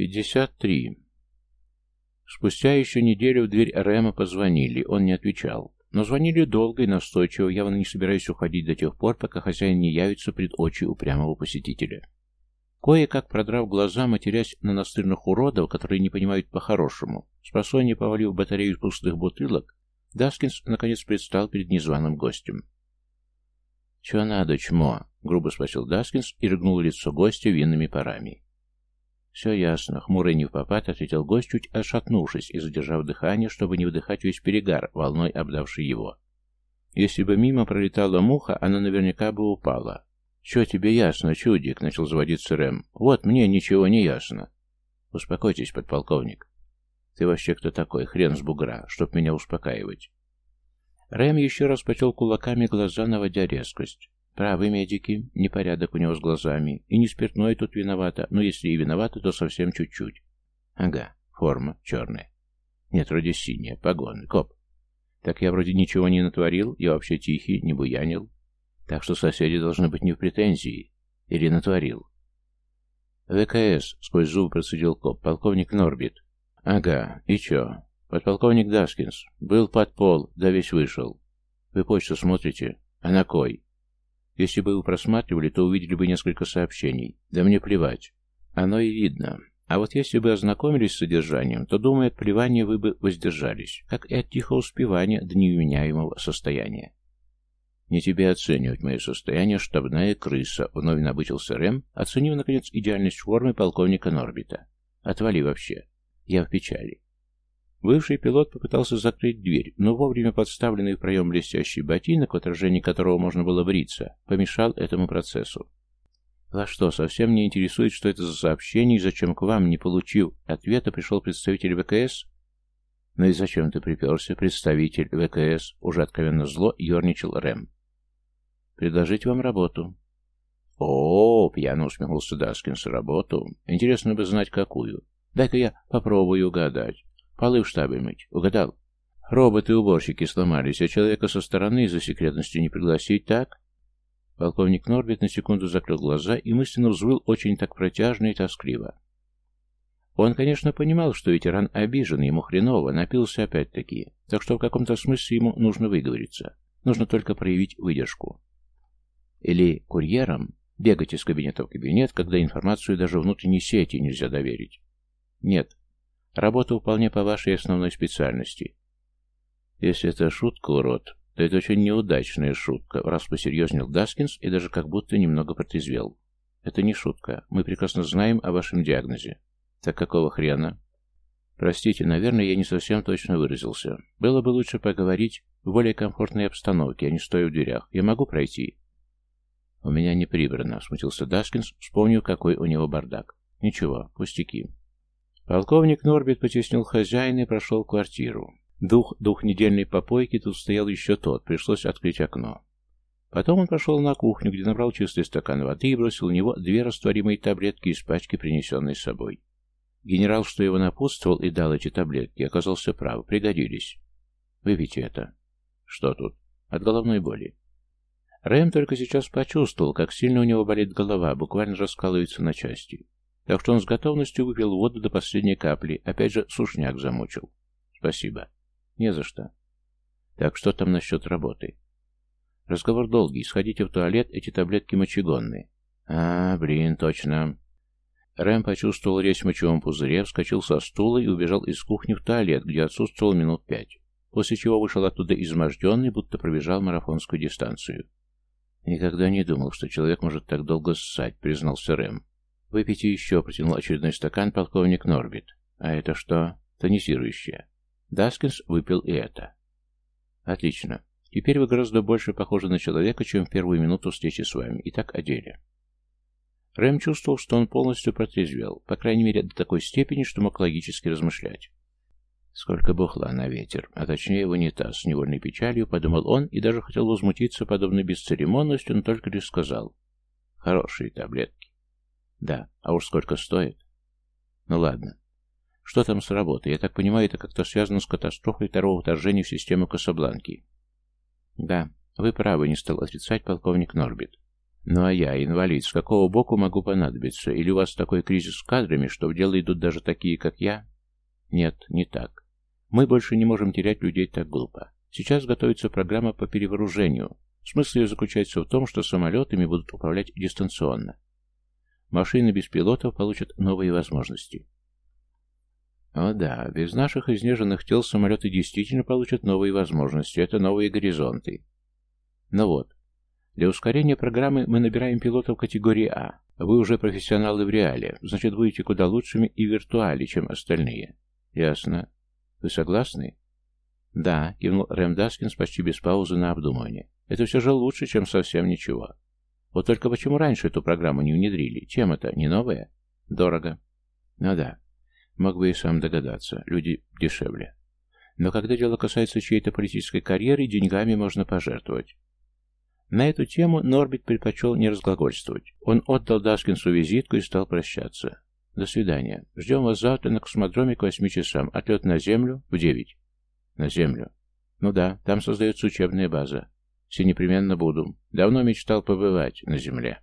Пятьдесят три. Спустя еще неделю в дверь Рема позвонили, он не отвечал. Но звонили долго и настойчиво, явно не собираясь уходить до тех пор, пока хозяин не явится пред очи упрямого посетителя. Кое-как продрав глаза, матерясь на настырных уродов, которые не понимают по-хорошему, спросонья повалив батарею пустых бутылок, Даскинс наконец предстал перед незваным гостем. «Чего надо, чмо?» — грубо спросил Даскинс и рыгнул в лицо гостя винными парами. «Все ясно», — хмурый не ответил гость, чуть отшатнувшись и задержав дыхание, чтобы не вдыхать весь перегар, волной обдавший его. «Если бы мимо пролетала муха, она наверняка бы упала». «Че тебе ясно, чудик?» — начал заводиться Рэм. «Вот мне ничего не ясно». «Успокойтесь, подполковник». «Ты вообще кто такой? Хрен с бугра, чтоб меня успокаивать». Рэм еще раз потел кулаками глаза, наводя резкость. Правы медики, непорядок у него с глазами. И не спиртное тут виновато, но если и виновато, то совсем чуть-чуть. Ага, форма черная. Нет, вроде синяя, погоны, коп. Так я вроде ничего не натворил, я вообще тихий, не буянил. Так что соседи должны быть не в претензии. Или натворил. ВКС, сквозь зубы процедил коп, полковник Норбит. Ага, и чё? Подполковник Даскинс. Был под пол, да весь вышел. Вы почту смотрите? А на кой? Если бы вы просматривали, то увидели бы несколько сообщений. Да мне плевать. Оно и видно. А вот если бы ознакомились с содержанием, то, думаю, от плевания вы бы воздержались, как и от тихого успевания до невменяемого состояния. Не тебе оценивать мое состояние, штабная крыса, вновь набычился Рэм, оценив, наконец, идеальность формы полковника Норбита. Отвали вообще. Я в печали. Бывший пилот попытался закрыть дверь, но вовремя подставленный в проем блестящий ботинок, в отражении которого можно было бриться, помешал этому процессу. «Вас что, совсем не интересует, что это за сообщение, и зачем к вам, не получив ответа, пришел представитель ВКС?» «Ну и зачем ты приперся, представитель ВКС?» Уже откровенно зло ерничал Рэм. «Предложить вам работу». «О, пьяно усмехнулся Даскинс, работу. Интересно бы знать, какую. Дай-ка я попробую угадать. Полы в штабе мыть. Угадал? Роботы-уборщики сломались, а человека со стороны из-за секретности не пригласить, так? Полковник Норбит на секунду закрыл глаза и мысленно взвыл очень так протяжно и тоскливо. Он, конечно, понимал, что ветеран обижен, ему хреново, напился опять-таки, так что в каком-то смысле ему нужно выговориться. Нужно только проявить выдержку. Или курьером бегать из кабинета в кабинет, когда информацию даже внутренней сети нельзя доверить. Нет, Работа вполне по вашей основной специальности. Если это шутка, урод, то это очень неудачная шутка, враз посерьезнел Даскинс и даже как будто немного протрезвел. Это не шутка. Мы прекрасно знаем о вашем диагнозе. Так какого хрена? Простите, наверное, я не совсем точно выразился. Было бы лучше поговорить в более комфортной обстановке, а не стоя в дверях. Я могу пройти? У меня не прибрано, смутился Даскинс, вспомнив, какой у него бардак. Ничего, пустяки. Полковник Норбит потеснил хозяина и прошел в квартиру. Дух двухнедельной попойки тут стоял еще тот, пришлось открыть окно. Потом он пошел на кухню, где набрал чистый стакан воды и бросил в него две растворимые таблетки из пачки, принесенной с собой. Генерал, что его напутствовал и дал эти таблетки, оказался прав, пригодились. Выпейте это. Что тут? От головной боли. Рэм только сейчас почувствовал, как сильно у него болит голова, буквально раскалывается на части. Так что он с готовностью выпил воду до последней капли, опять же сушняк замучил. Спасибо. Не за что. Так что там насчет работы? Разговор долгий. Сходите в туалет, эти таблетки мочегонные. А, блин, точно. Рэм почувствовал резь в мочевом пузыре, вскочил со стула и убежал из кухни в туалет, где отсутствовал минут пять. После чего вышел оттуда изможденный, будто пробежал марафонскую дистанцию. «Никогда не думал, что человек может так долго ссать», — признался Рэм. «Выпейте еще», — протянул очередной стакан полковник Норбит. «А это что?» «Тонизирующее». Даскинс выпил и это. «Отлично. Теперь вы гораздо больше похожи на человека, чем в первую минуту встречи с вами. Итак, о деле». Рэм чувствовал, что он полностью протрезвел, по крайней мере, до такой степени, что мог логически размышлять. Сколько бухла на ветер, а точнее в унитаз, с невольной печалью, подумал он и даже хотел возмутиться подобной бесцеремонностью, но только лишь сказал. Хорошие таблетки. Да, а уж сколько стоит? Ну ладно. Что там с работой? Я так понимаю, это как-то связано с катастрофой второго вторжения в систему Касабланки. Да, вы правы, не стал отрицать полковник Норбит. Ну а я, инвалид, с какого боку могу понадобиться? Или у вас такой кризис с кадрами, что в дело идут даже такие, как я? Нет, не так. Мы больше не можем терять людей так глупо. Сейчас готовится программа по перевооружению. Смысл ее заключается в том, что самолетами будут управлять дистанционно. Машины без пилотов получат новые возможности. О да, без наших изнеженных тел самолеты действительно получат новые возможности. Это новые горизонты. Ну вот, для ускорения программы мы набираем пилотов категории А. Вы уже профессионалы в реале, значит будете куда лучшими и в виртуале, чем остальные. Ясно. Вы согласны? Да, кивнул Рэм Даскинс почти без паузы на обдумывание. Это все же лучше, чем совсем ничего. Вот только почему раньше эту программу не внедрили? Чем это? Не новая? Дорого. Ну да. Мог бы и сам догадаться. Люди дешевле. Но когда дело касается чьей-то политической карьеры, деньгами можно пожертвовать. На эту тему Норбит предпочел не разглагольствовать. Он отдал Даскинсу визитку и стал прощаться. «До свидания. Ждем вас завтра на космодроме к восьми часам. Отлет на Землю в девять». «На Землю?» «Ну да, там создается учебная база. Все непременно буду. Давно мечтал побывать на Земле».